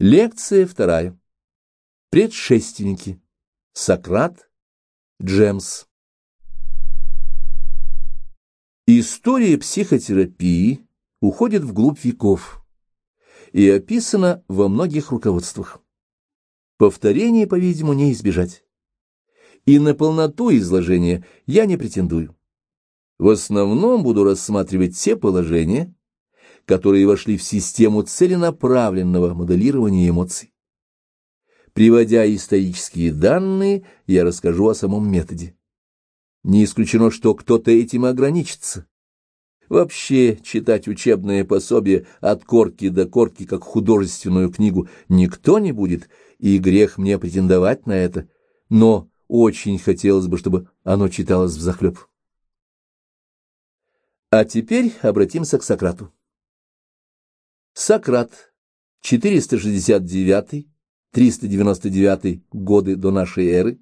Лекция вторая. Предшественники. Сократ. Джемс. История психотерапии уходит вглубь веков и описана во многих руководствах. Повторение, по-видимому, не избежать. И на полноту изложения я не претендую. В основном буду рассматривать те положения, которые вошли в систему целенаправленного моделирования эмоций. Приводя исторические данные, я расскажу о самом методе. Не исключено, что кто-то этим ограничится. Вообще, читать учебное пособие от корки до корки, как художественную книгу, никто не будет, и грех мне претендовать на это, но очень хотелось бы, чтобы оно читалось взахлеб. А теперь обратимся к Сократу. Сократ, 469-399 годы до нашей эры,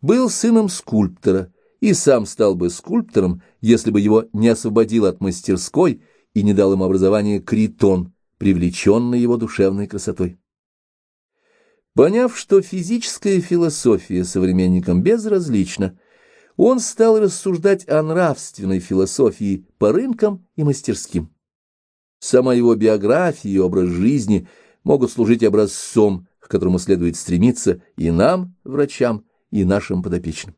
был сыном скульптора и сам стал бы скульптором, если бы его не освободил от мастерской и не дал ему образование Критон, привлеченный его душевной красотой. Поняв, что физическая философия современникам безразлична, он стал рассуждать о нравственной философии по рынкам и мастерским. Сама его биография и образ жизни могут служить образцом, к которому следует стремиться и нам, врачам, и нашим подопечным.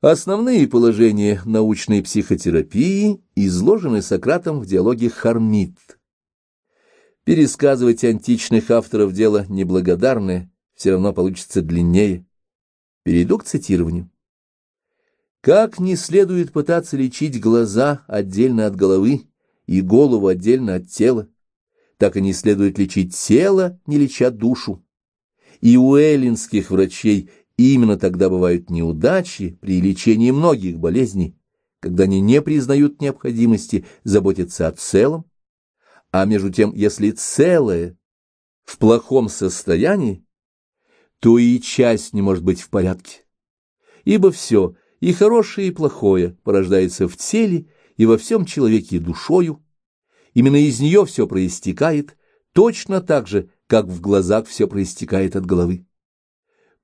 Основные положения научной психотерапии изложены Сократом в диалоге «Хармит». Пересказывать античных авторов дело неблагодарное, все равно получится длиннее. Перейду к цитированию. Как не следует пытаться лечить глаза отдельно от головы и голову отдельно от тела, так и не следует лечить тело, не леча душу. И у эллинских врачей именно тогда бывают неудачи при лечении многих болезней, когда они не признают необходимости заботиться о целом, а между тем, если целое в плохом состоянии, то и часть не может быть в порядке. Ибо все — и хорошее, и плохое порождается в теле и во всем человеке душою. Именно из нее все проистекает, точно так же, как в глазах все проистекает от головы.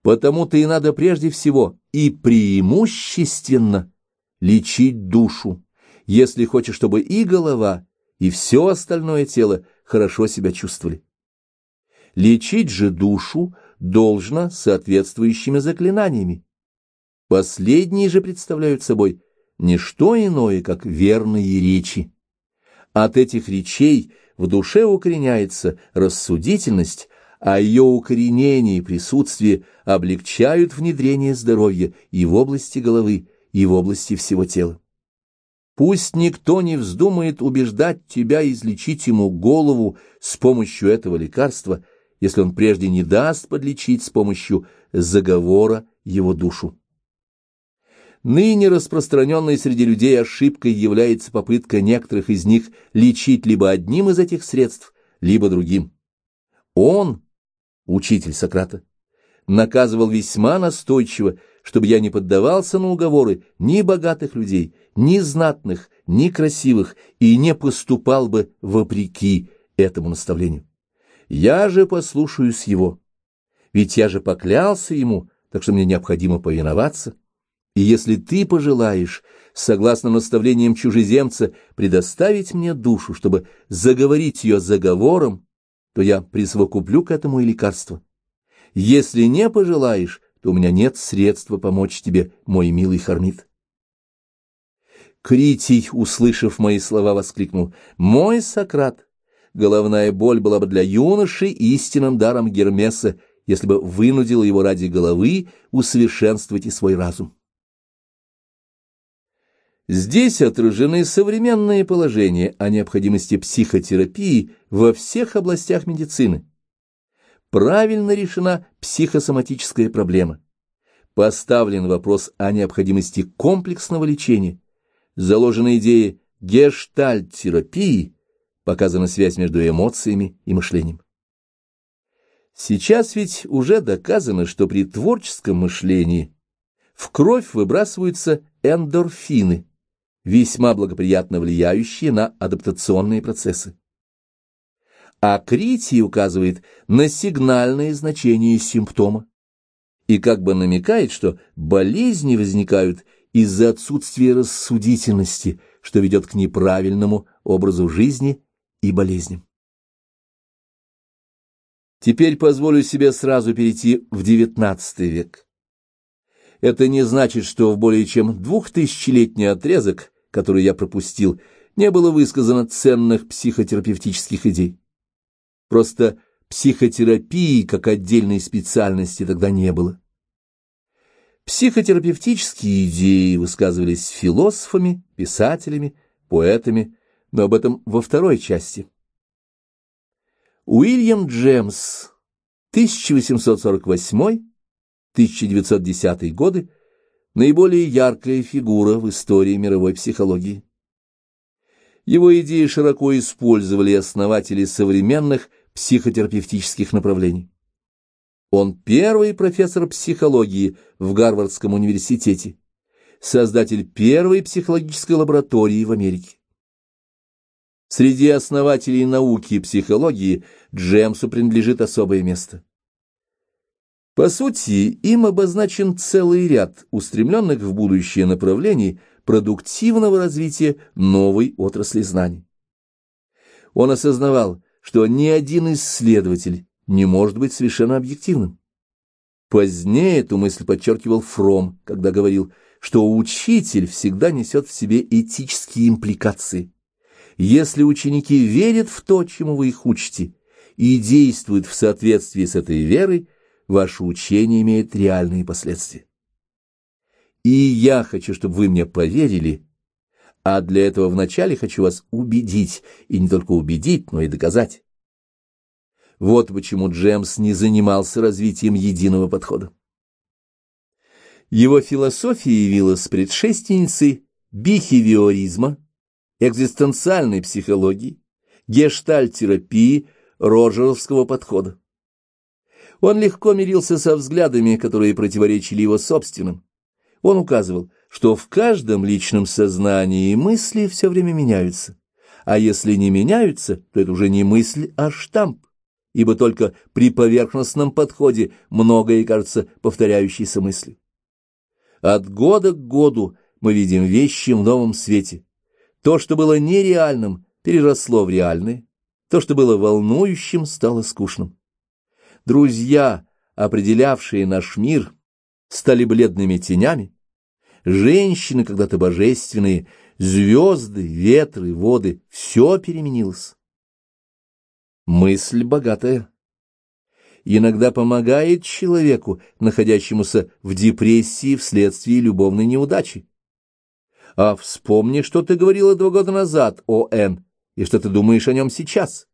Потому-то и надо прежде всего и преимущественно лечить душу, если хочешь, чтобы и голова, и все остальное тело хорошо себя чувствовали. Лечить же душу должно соответствующими заклинаниями, Последние же представляют собой не что иное, как верные речи. От этих речей в душе укореняется рассудительность, а ее укоренение и присутствие облегчают внедрение здоровья и в области головы, и в области всего тела. Пусть никто не вздумает убеждать тебя излечить ему голову с помощью этого лекарства, если он прежде не даст подлечить с помощью заговора его душу. Ныне распространенной среди людей ошибкой является попытка некоторых из них лечить либо одним из этих средств, либо другим. Он, учитель Сократа, наказывал весьма настойчиво, чтобы я не поддавался на уговоры ни богатых людей, ни знатных, ни красивых, и не поступал бы вопреки этому наставлению. Я же послушаюсь его, ведь я же поклялся ему, так что мне необходимо повиноваться. И если ты пожелаешь, согласно наставлениям чужеземца, предоставить мне душу, чтобы заговорить ее заговором, то я присовокуплю к этому и лекарство. Если не пожелаешь, то у меня нет средства помочь тебе, мой милый Хармит. Критий, услышав мои слова, воскликнул, «Мой Сократ! Головная боль была бы для юноши истинным даром Гермеса, если бы вынудила его ради головы усовершенствовать и свой разум». Здесь отражены современные положения о необходимости психотерапии во всех областях медицины. Правильно решена психосоматическая проблема. Поставлен вопрос о необходимости комплексного лечения. Заложена идея гештальт-терапии, показана связь между эмоциями и мышлением. Сейчас ведь уже доказано, что при творческом мышлении в кровь выбрасываются эндорфины – весьма благоприятно влияющие на адаптационные процессы. а критий указывает на сигнальное значение симптома и как бы намекает, что болезни возникают из-за отсутствия рассудительности, что ведет к неправильному образу жизни и болезням. Теперь позволю себе сразу перейти в XIX век. Это не значит, что в более чем двухтысячелетний отрезок, который я пропустил, не было высказано ценных психотерапевтических идей. Просто психотерапии как отдельной специальности тогда не было. Психотерапевтические идеи высказывались философами, писателями, поэтами, но об этом во второй части. Уильям Джемс, 1848-1910 годы, наиболее яркая фигура в истории мировой психологии. Его идеи широко использовали основатели современных психотерапевтических направлений. Он первый профессор психологии в Гарвардском университете, создатель первой психологической лаборатории в Америке. Среди основателей науки и психологии Джемсу принадлежит особое место. По сути, им обозначен целый ряд устремленных в будущее направлений продуктивного развития новой отрасли знаний. Он осознавал, что ни один исследователь не может быть совершенно объективным. Позднее эту мысль подчеркивал Фром, когда говорил, что учитель всегда несет в себе этические импликации. Если ученики верят в то, чему вы их учите, и действуют в соответствии с этой верой, ваше учение имеет реальные последствия. И я хочу, чтобы вы мне поверили, а для этого вначале хочу вас убедить, и не только убедить, но и доказать. Вот почему Джемс не занимался развитием единого подхода. Его философия явилась предшественницей бихевиоризма, экзистенциальной психологии, гештальтерапии, роджеровского подхода. Он легко мирился со взглядами, которые противоречили его собственным. Он указывал, что в каждом личном сознании мысли все время меняются, а если не меняются, то это уже не мысль, а штамп ибо только при поверхностном подходе многое кажется повторяющейся мыслью. От года к году мы видим вещи в новом свете. То, что было нереальным, переросло в реальное, то, что было волнующим, стало скучным. Друзья, определявшие наш мир, стали бледными тенями. Женщины, когда-то божественные, звезды, ветры, воды — все переменилось. Мысль богатая. Иногда помогает человеку, находящемуся в депрессии вследствие любовной неудачи. А вспомни, что ты говорила два года назад о Н, и что ты думаешь о нем сейчас.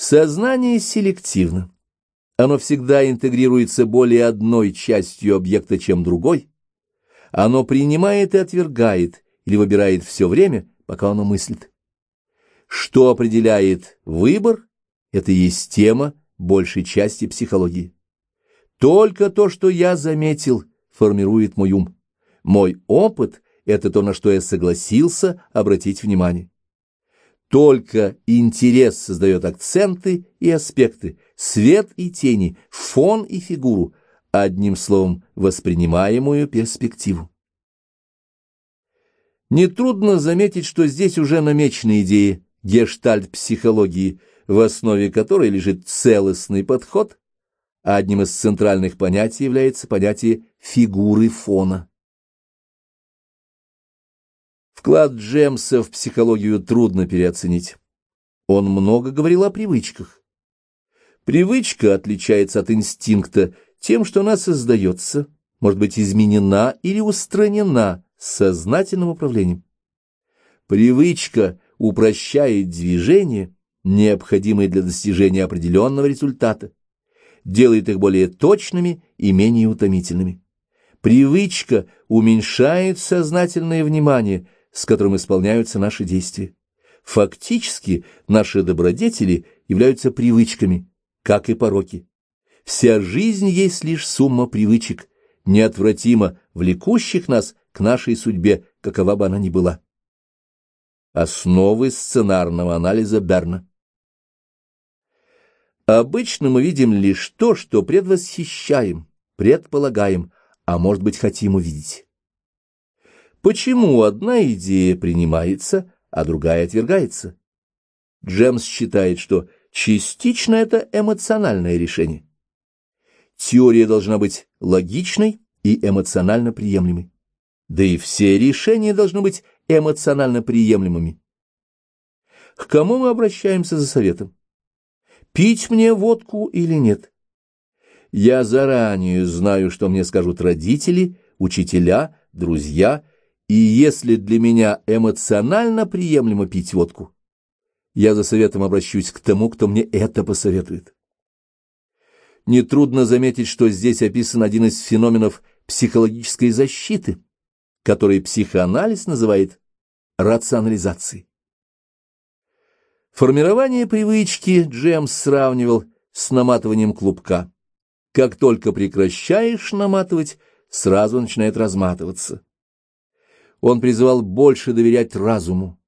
Сознание селективно. Оно всегда интегрируется более одной частью объекта, чем другой. Оно принимает и отвергает, или выбирает все время, пока оно мыслит. Что определяет выбор, это есть тема большей части психологии. Только то, что я заметил, формирует мой ум. Мой опыт — это то, на что я согласился обратить внимание. Только интерес создает акценты и аспекты, свет и тени, фон и фигуру, одним словом, воспринимаемую перспективу. Нетрудно заметить, что здесь уже намечены идеи гештальт-психологии, в основе которой лежит целостный подход, а одним из центральных понятий является понятие фигуры фона. Вклад Джемса в психологию трудно переоценить. Он много говорил о привычках. Привычка отличается от инстинкта тем, что она создается, может быть изменена или устранена сознательным управлением. Привычка упрощает движения, необходимые для достижения определенного результата, делает их более точными и менее утомительными. Привычка уменьшает сознательное внимание, с которым исполняются наши действия. Фактически наши добродетели являются привычками, как и пороки. Вся жизнь есть лишь сумма привычек, неотвратимо влекущих нас к нашей судьбе, какова бы она ни была. Основы сценарного анализа Берна. Обычно мы видим лишь то, что предвосхищаем, предполагаем, а может быть хотим увидеть. Почему одна идея принимается, а другая отвергается? Джемс считает, что частично это эмоциональное решение. Теория должна быть логичной и эмоционально приемлемой. Да и все решения должны быть эмоционально приемлемыми. К кому мы обращаемся за советом? Пить мне водку или нет? Я заранее знаю, что мне скажут родители, учителя, друзья, и если для меня эмоционально приемлемо пить водку, я за советом обращусь к тому, кто мне это посоветует. Нетрудно заметить, что здесь описан один из феноменов психологической защиты, который психоанализ называет рационализацией. Формирование привычки Джемс сравнивал с наматыванием клубка. Как только прекращаешь наматывать, сразу начинает разматываться. Он призывал больше доверять разуму.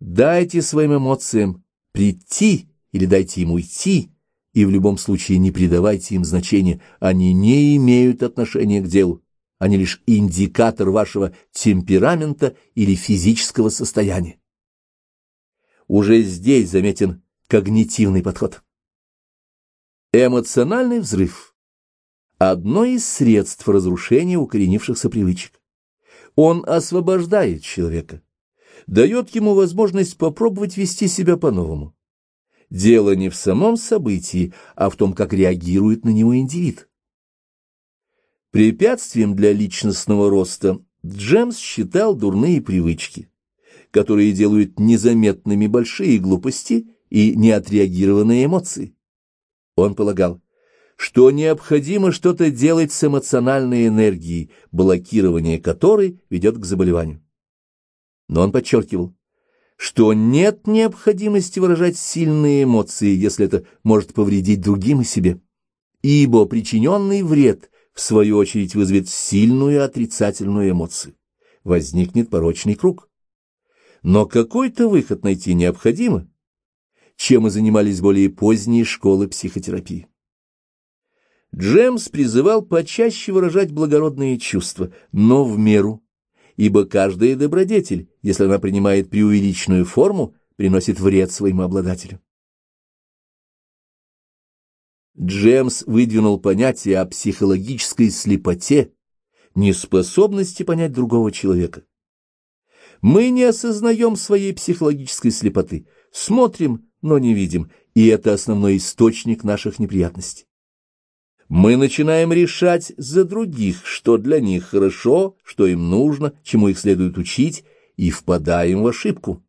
Дайте своим эмоциям прийти или дайте им уйти, и в любом случае не придавайте им значения, они не имеют отношения к делу, они лишь индикатор вашего темперамента или физического состояния. Уже здесь заметен когнитивный подход. Эмоциональный взрыв – одно из средств разрушения укоренившихся привычек. Он освобождает человека, дает ему возможность попробовать вести себя по-новому. Дело не в самом событии, а в том, как реагирует на него индивид. Препятствием для личностного роста Джемс считал дурные привычки, которые делают незаметными большие глупости и неотреагированные эмоции. Он полагал, что необходимо что-то делать с эмоциональной энергией, блокирование которой ведет к заболеванию. Но он подчеркивал, что нет необходимости выражать сильные эмоции, если это может повредить другим и себе, ибо причиненный вред, в свою очередь, вызовет сильную отрицательную эмоцию. Возникнет порочный круг. Но какой-то выход найти необходимо, чем и занимались более поздние школы психотерапии. Джемс призывал почаще выражать благородные чувства, но в меру, ибо каждая добродетель, если она принимает преувеличенную форму, приносит вред своему обладателю. Джемс выдвинул понятие о психологической слепоте, неспособности понять другого человека. Мы не осознаем своей психологической слепоты, смотрим, но не видим, и это основной источник наших неприятностей. Мы начинаем решать за других, что для них хорошо, что им нужно, чему их следует учить, и впадаем в ошибку.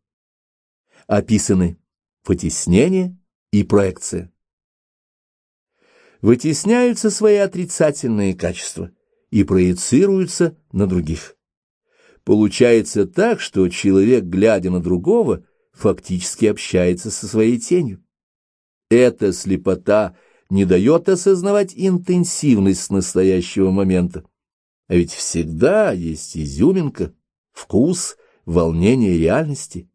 Описаны вытеснение и проекция. Вытесняются свои отрицательные качества и проецируются на других. Получается так, что человек, глядя на другого, фактически общается со своей тенью. Эта слепота не дает осознавать интенсивность настоящего момента. А ведь всегда есть изюминка, вкус, волнение реальности.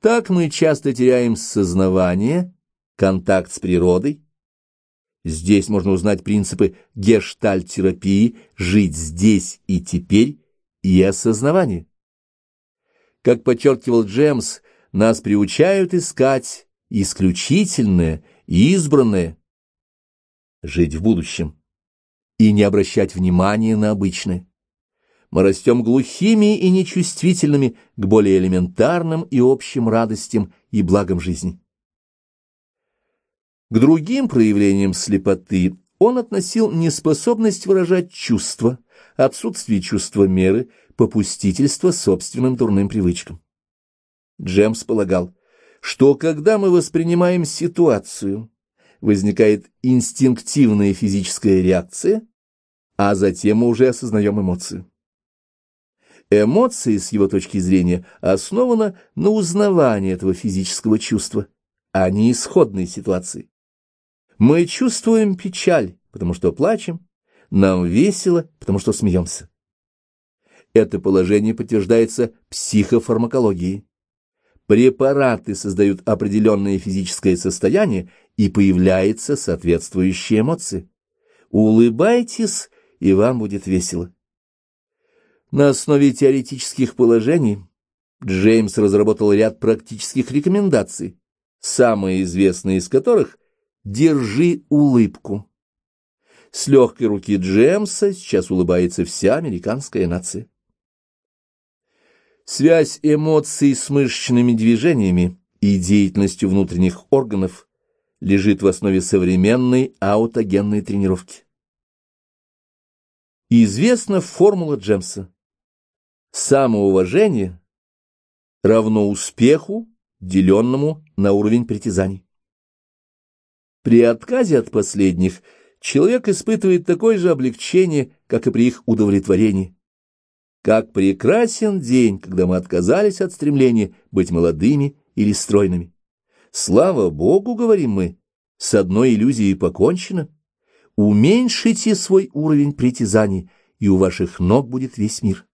Так мы часто теряем сознавание, контакт с природой. Здесь можно узнать принципы гештальт-терапии «жить здесь и теперь» и осознавание. Как подчеркивал Джемс, нас приучают искать исключительное – избранное — жить в будущем и не обращать внимания на обычное. Мы растем глухими и нечувствительными к более элементарным и общим радостям и благам жизни. К другим проявлениям слепоты он относил неспособность выражать чувства, отсутствие чувства меры, попустительство собственным дурным привычкам. Джемс полагал, что когда мы воспринимаем ситуацию, возникает инстинктивная физическая реакция, а затем мы уже осознаем эмоцию. Эмоции, с его точки зрения, основана на узнавании этого физического чувства, а не исходной ситуации. Мы чувствуем печаль, потому что плачем, нам весело, потому что смеемся. Это положение подтверждается психофармакологией. Препараты создают определенное физическое состояние и появляется соответствующая эмоция. Улыбайтесь, и вам будет весело. На основе теоретических положений Джеймс разработал ряд практических рекомендаций, самые известные из которых «Держи улыбку». С легкой руки Джеймса сейчас улыбается вся американская нация. Связь эмоций с мышечными движениями и деятельностью внутренних органов лежит в основе современной аутогенной тренировки. Известна формула Джемса. Самоуважение равно успеху, деленному на уровень притязаний. При отказе от последних человек испытывает такое же облегчение, как и при их удовлетворении. Как прекрасен день, когда мы отказались от стремления быть молодыми или стройными. Слава Богу, говорим мы, с одной иллюзией покончено. Уменьшите свой уровень притязаний, и у ваших ног будет весь мир.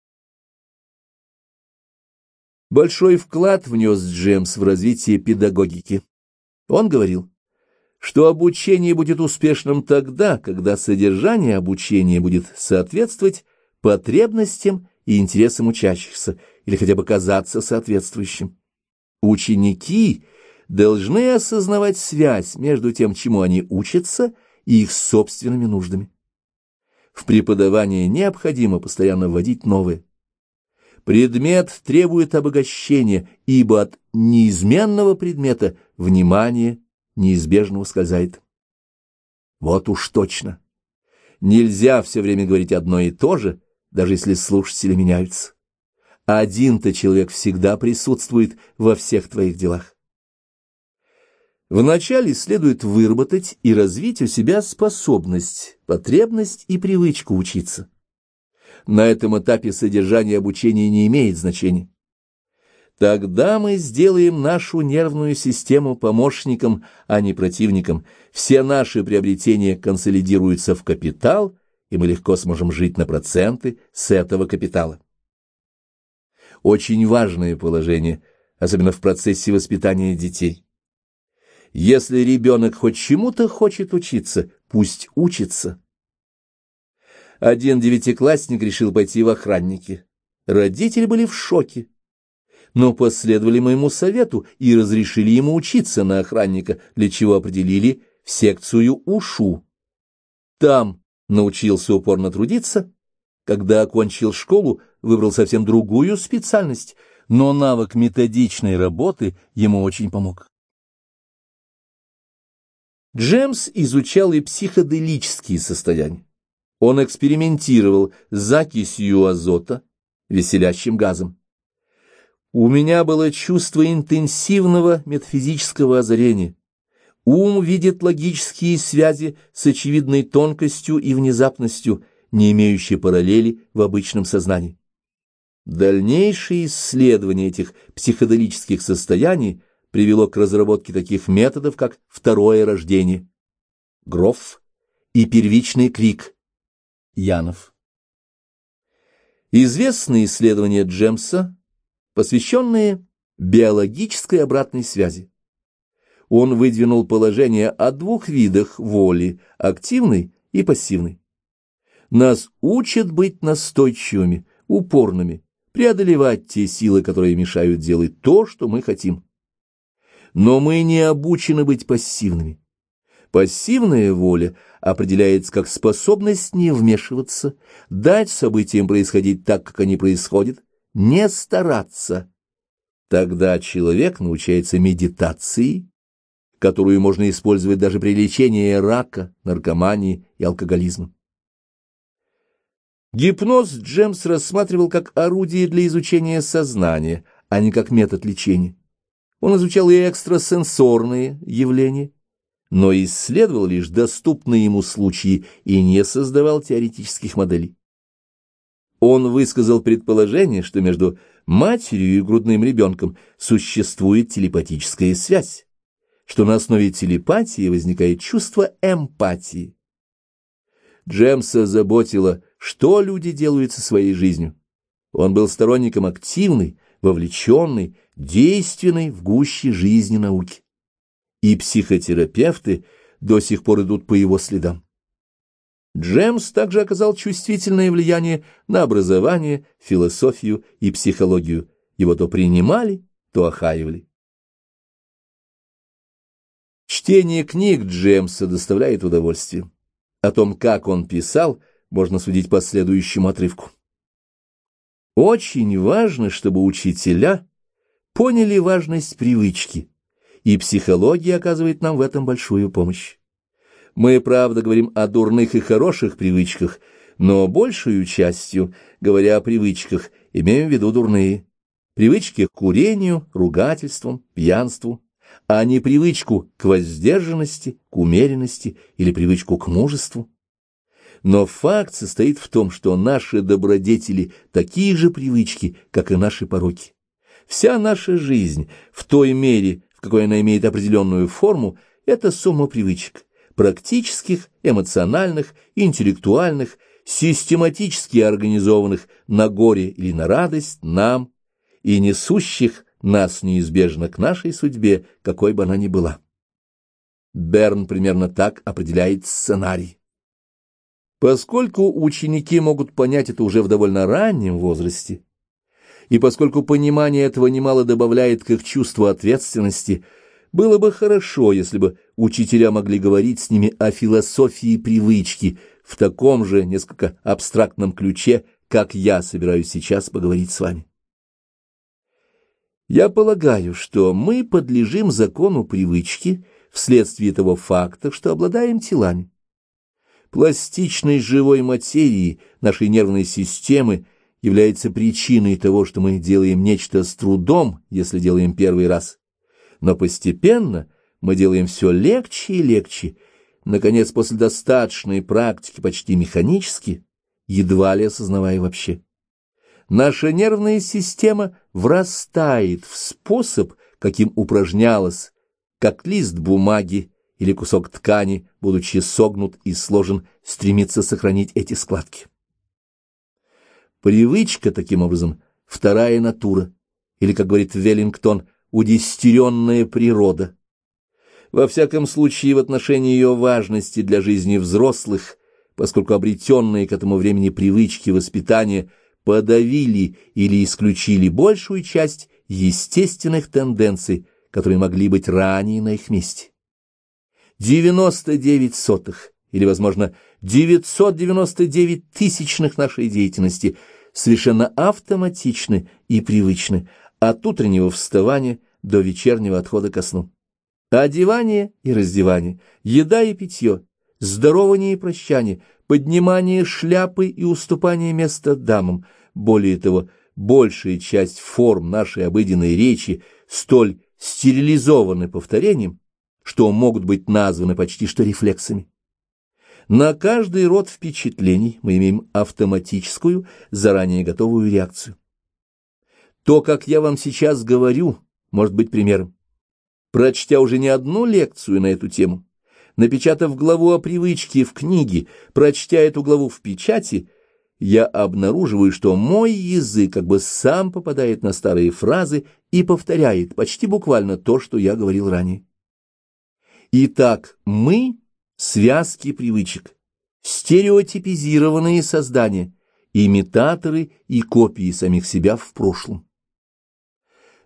Большой вклад внес Джемс в развитие педагогики. Он говорил, что обучение будет успешным тогда, когда содержание обучения будет соответствовать потребностям и интересам учащихся, или хотя бы казаться соответствующим. Ученики должны осознавать связь между тем, чему они учатся, и их собственными нуждами. В преподавании необходимо постоянно вводить новые. Предмет требует обогащения, ибо от неизменного предмета внимание неизбежно ускользает. Вот уж точно. Нельзя все время говорить одно и то же, даже если слушатели меняются. Один-то человек всегда присутствует во всех твоих делах. Вначале следует выработать и развить у себя способность, потребность и привычку учиться. На этом этапе содержание обучения не имеет значения. Тогда мы сделаем нашу нервную систему помощником, а не противником. Все наши приобретения консолидируются в капитал, и мы легко сможем жить на проценты с этого капитала. Очень важное положение, особенно в процессе воспитания детей. Если ребенок хоть чему-то хочет учиться, пусть учится. Один девятиклассник решил пойти в охранники. Родители были в шоке, но последовали моему совету и разрешили ему учиться на охранника, для чего определили в секцию УШУ. Там научился упорно трудиться. Когда окончил школу, выбрал совсем другую специальность, но навык методичной работы ему очень помог. Джемс изучал и психоделические состояния. Он экспериментировал с закисью азота, веселящим газом. У меня было чувство интенсивного метафизического озарения. Ум видит логические связи с очевидной тонкостью и внезапностью, не имеющие параллели в обычном сознании. Дальнейшее исследование этих психоделических состояний привело к разработке таких методов, как второе рождение, Гроф и первичный крик, Янов. Известные исследования Джемса, посвященные биологической обратной связи. Он выдвинул положение о двух видах воли – активной и пассивной. Нас учат быть настойчивыми, упорными, преодолевать те силы, которые мешают делать то, что мы хотим. Но мы не обучены быть пассивными. Пассивная воля определяется как способность не вмешиваться, дать событиям происходить так, как они происходят, не стараться. Тогда человек научается медитации, которую можно использовать даже при лечении рака, наркомании и алкоголизма. Гипноз Джемс рассматривал как орудие для изучения сознания, а не как метод лечения. Он изучал и экстрасенсорные явления, но исследовал лишь доступные ему случаи и не создавал теоретических моделей. Он высказал предположение, что между матерью и грудным ребенком существует телепатическая связь, что на основе телепатии возникает чувство эмпатии. Джемса заботило, что люди делают со своей жизнью. Он был сторонником активной, вовлеченной, действенной в гуще жизни науки. и психотерапевты до сих пор идут по его следам. Джемс также оказал чувствительное влияние на образование, философию и психологию. Его то принимали, то охаивали. Чтение книг Джемса доставляет удовольствие. О том, как он писал, можно судить по следующему отрывку. Очень важно, чтобы учителя поняли важность привычки, и психология оказывает нам в этом большую помощь. Мы, правда, говорим о дурных и хороших привычках, но большую частью, говоря о привычках, имеем в виду дурные. Привычки к курению, ругательствам, пьянству, а не привычку к воздержанности, к умеренности или привычку к мужеству. Но факт состоит в том, что наши добродетели такие же привычки, как и наши пороки. Вся наша жизнь, в той мере, в какой она имеет определенную форму, это сумма привычек практических, эмоциональных, интеллектуальных, систематически организованных на горе или на радость нам и несущих нас неизбежно к нашей судьбе, какой бы она ни была. Берн примерно так определяет сценарий. Поскольку ученики могут понять это уже в довольно раннем возрасте, и поскольку понимание этого немало добавляет к их чувству ответственности – было бы хорошо, если бы учителя могли говорить с ними о философии привычки в таком же несколько абстрактном ключе, как я собираюсь сейчас поговорить с вами. Я полагаю, что мы подлежим закону привычки вследствие того факта, что обладаем телами. Пластичность живой материи нашей нервной системы является причиной того, что мы делаем нечто с трудом, если делаем первый раз, но постепенно мы делаем все легче и легче. Наконец, после достаточной практики почти механически, едва ли осознавая вообще. Наша нервная система врастает в способ, каким упражнялась, как лист бумаги или кусок ткани, будучи согнут и сложен, стремится сохранить эти складки. Привычка, таким образом, вторая натура, или, как говорит Веллингтон, удестеренная природа. Во всяком случае, в отношении ее важности для жизни взрослых, поскольку обретенные к этому времени привычки воспитания подавили или исключили большую часть естественных тенденций, которые могли быть ранее на их месте. 99 сотых, или, возможно, 999 тысячных нашей деятельности совершенно автоматичны и привычны, от утреннего вставания до вечернего отхода ко сну. Одевание и раздевание, еда и питье, здорование и прощание, поднимание шляпы и уступание места дамам. Более того, большая часть форм нашей обыденной речи столь стерилизованы повторением, что могут быть названы почти что рефлексами. На каждый род впечатлений мы имеем автоматическую, заранее готовую реакцию. То, как я вам сейчас говорю, может быть примером. Прочтя уже не одну лекцию на эту тему, напечатав главу о привычке в книге, прочтя эту главу в печати, я обнаруживаю, что мой язык как бы сам попадает на старые фразы и повторяет почти буквально то, что я говорил ранее. Итак, мы — связки привычек, стереотипизированные создания, имитаторы и копии самих себя в прошлом.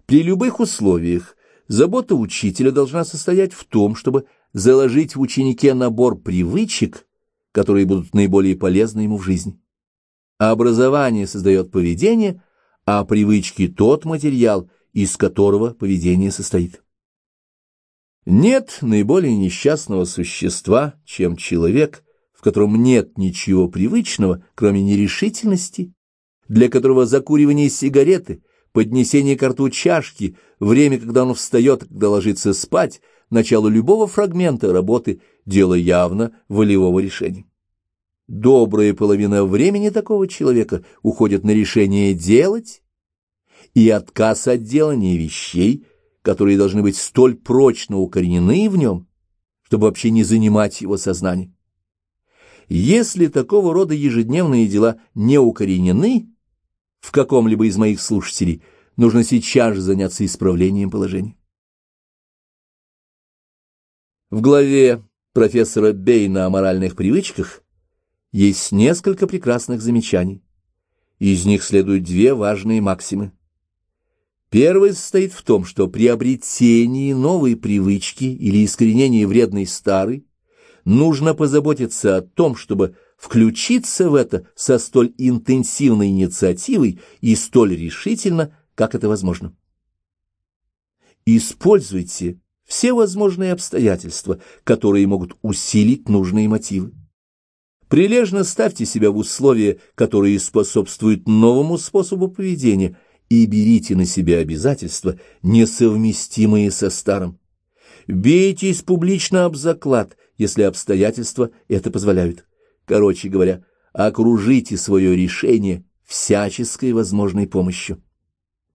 При любых условиях забота учителя должна состоять в том, чтобы заложить в ученике набор привычек, которые будут наиболее полезны ему в жизни. Образование создает поведение, а привычки – тот материал, из которого поведение состоит. Нет наиболее несчастного существа, чем человек, в котором нет ничего привычного, кроме нерешительности, для которого закуривание сигареты – поднесение к рту чашки, время, когда он встает, когда ложится спать, начало любого фрагмента работы – дело явно волевого решения. Добрая половина времени такого человека уходит на решение делать и отказ от делания вещей, которые должны быть столь прочно укоренены в нем, чтобы вообще не занимать его сознание. Если такого рода ежедневные дела не укоренены, в каком-либо из моих слушателей, нужно сейчас же заняться исправлением положения. В главе профессора Бейна о моральных привычках есть несколько прекрасных замечаний. Из них следуют две важные максимы. Первый состоит в том, что при обретении новой привычки или искоренении вредной старой нужно позаботиться о том, чтобы включиться в это со столь интенсивной инициативой и столь решительно, как это возможно. Используйте все возможные обстоятельства, которые могут усилить нужные мотивы. Прилежно ставьте себя в условия, которые способствуют новому способу поведения, и берите на себя обязательства, несовместимые со старым. Бейтесь публично об заклад, если обстоятельства это позволяют. Короче говоря, окружите свое решение всяческой возможной помощью.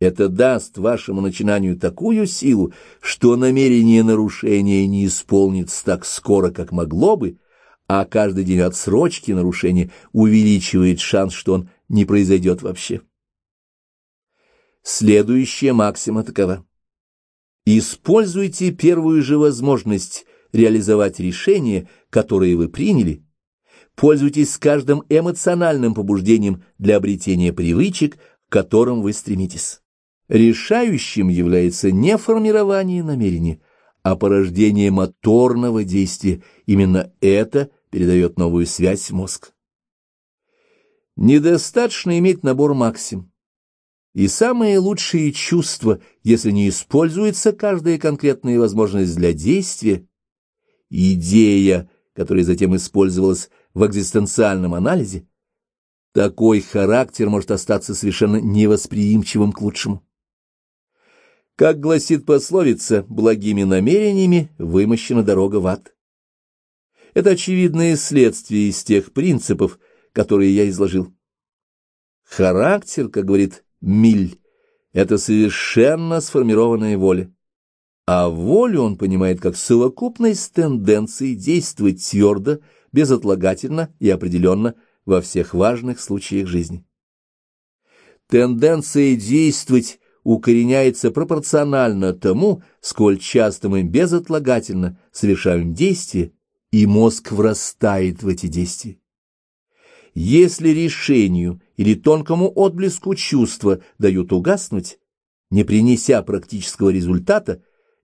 Это даст вашему начинанию такую силу, что намерение нарушения не исполнится так скоро, как могло бы, а каждый день отсрочки нарушения увеличивает шанс, что он не произойдет вообще. Следующая максима такова. Используйте первую же возможность реализовать решение, которое вы приняли, пользуйтесь каждым эмоциональным побуждением для обретения привычек, к которым вы стремитесь. Решающим является не формирование намерения, а порождение моторного действия. Именно это передает новую связь в мозг. Недостаточно иметь набор максим. И самые лучшие чувства, если не используется каждая конкретная возможность для действия, идея, которая затем использовалась в экзистенциальном анализе, такой характер может остаться совершенно невосприимчивым к лучшему. Как гласит пословица, благими намерениями вымощена дорога в ад. Это очевидное следствие из тех принципов, которые я изложил. Характер, как говорит Миль, это совершенно сформированная воля. А волю он понимает как совокупность тенденций действовать твердо, безотлагательно и определенно во всех важных случаях жизни. Тенденция действовать укореняется пропорционально тому, сколь часто мы безотлагательно совершаем действия, и мозг врастает в эти действия. Если решению или тонкому отблеску чувства дают угаснуть, не принеся практического результата,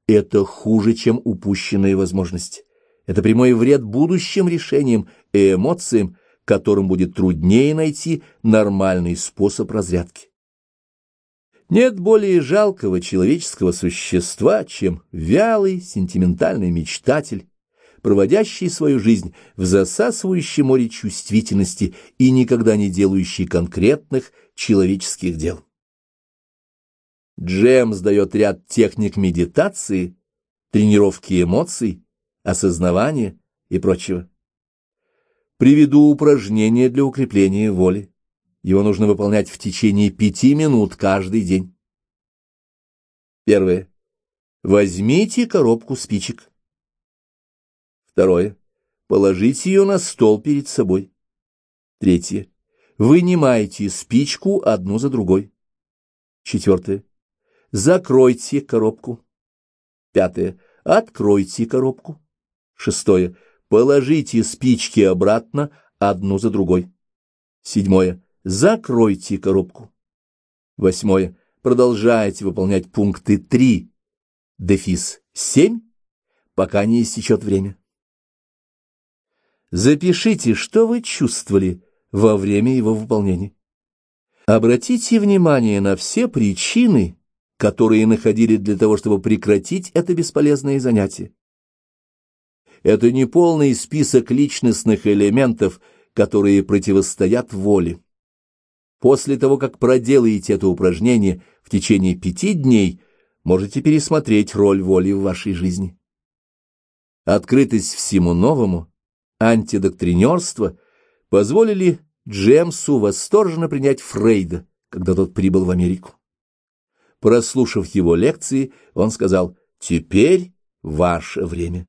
это хуже, чем упущенная возможность. Это прямой вред будущим решениям и эмоциям, которым будет труднее найти нормальный способ разрядки. Нет более жалкого человеческого существа, чем вялый сентиментальный мечтатель, проводящий свою жизнь в засасывающем море чувствительности и никогда не делающий конкретных человеческих дел. Джемс дает ряд техник медитации, тренировки эмоций, осознавания и прочего. Приведу упражнения для укрепления воли. Его нужно выполнять в течение пяти минут каждый день. Первое. Возьмите коробку спичек. Второе. Положите ее на стол перед собой. Третье. Вынимайте спичку одну за другой. Четвертое. Закройте коробку. Пятое. Откройте коробку. Шестое. Положите спички обратно одну за другой. Седьмое. Закройте коробку. Восьмое. Продолжайте выполнять пункты 3, дефис 7, пока не истечет время. Запишите, что вы чувствовали во время его выполнения. Обратите внимание на все причины, которые находили для того, чтобы прекратить это бесполезное занятие. Это не полный список личностных элементов, которые противостоят воле. После того, как проделаете это упражнение в течение пяти дней, можете пересмотреть роль воли в вашей жизни. Открытость всему новому, антидоктринерство позволили Джемсу восторженно принять Фрейда, когда тот прибыл в Америку. Прослушав его лекции, он сказал «Теперь ваше время».